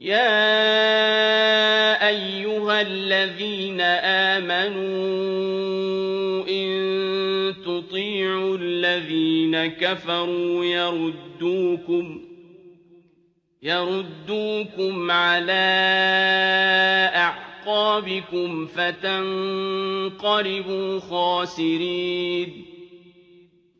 يَا أَيُّهَا الَّذِينَ آمَنُوا إِن تُطِيعُوا الَّذِينَ كَفَرُوا يَرُدُّوكُمْ يَرُدُّوكُمْ عَلَىٰ أَعْقَابِكُمْ فَتَنقَلِبُوا خَاسِرِينَ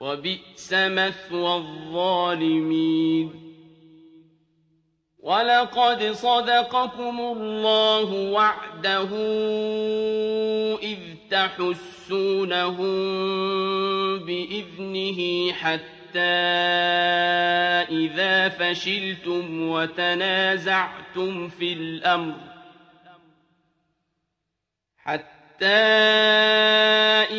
وَبِئْسَ مَثْوَى الظَّالِمِينَ. وَلَقَدْ صَدَقَكُمُ اللَّهُ وَعْدَهُ إِذْ تَحُسُّونَهُم بِإِذْنِهِ حَتَّىٰ إِذَا فَشِلْتُمْ وَتَنَازَعْتُمْ فِي الْأَمْرِ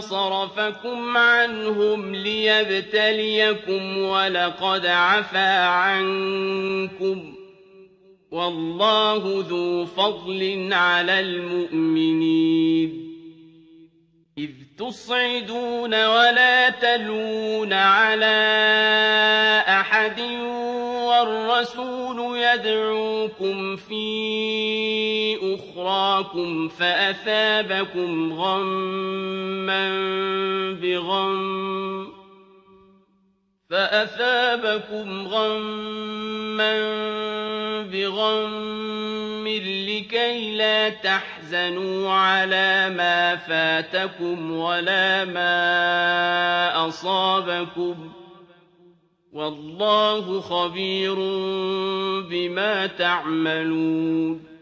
صَرَفَكُمْ عَنْهُمْ لِيَبْتَلِيَكُمْ ۖ وَلَقَدْ عَفَا عَنكُمْ ۗ وَاللَّهُ ذُو فَضْلٍ عَلَى الْمُؤْمِنِينَ. إِذْ تُصْعِدُونَ وَلَا تَلْوُونَ عَلَىٰ أَحَدٍ وَالرَّسُولُ يَدْعُوكُمْ فِي أُخْرَاكُمْ فَأَثَابَكُمْ غَمًّا بِغَمٍّ لِّكَيْلَا تَحْزَنُوا عَلَىٰ مَا فَاتَكُمْ وَلَا مَا أَصَابَكُمْ ۗ وَاللَّهُ خَبِيرٌ بِمَا تَعْمَلُونَ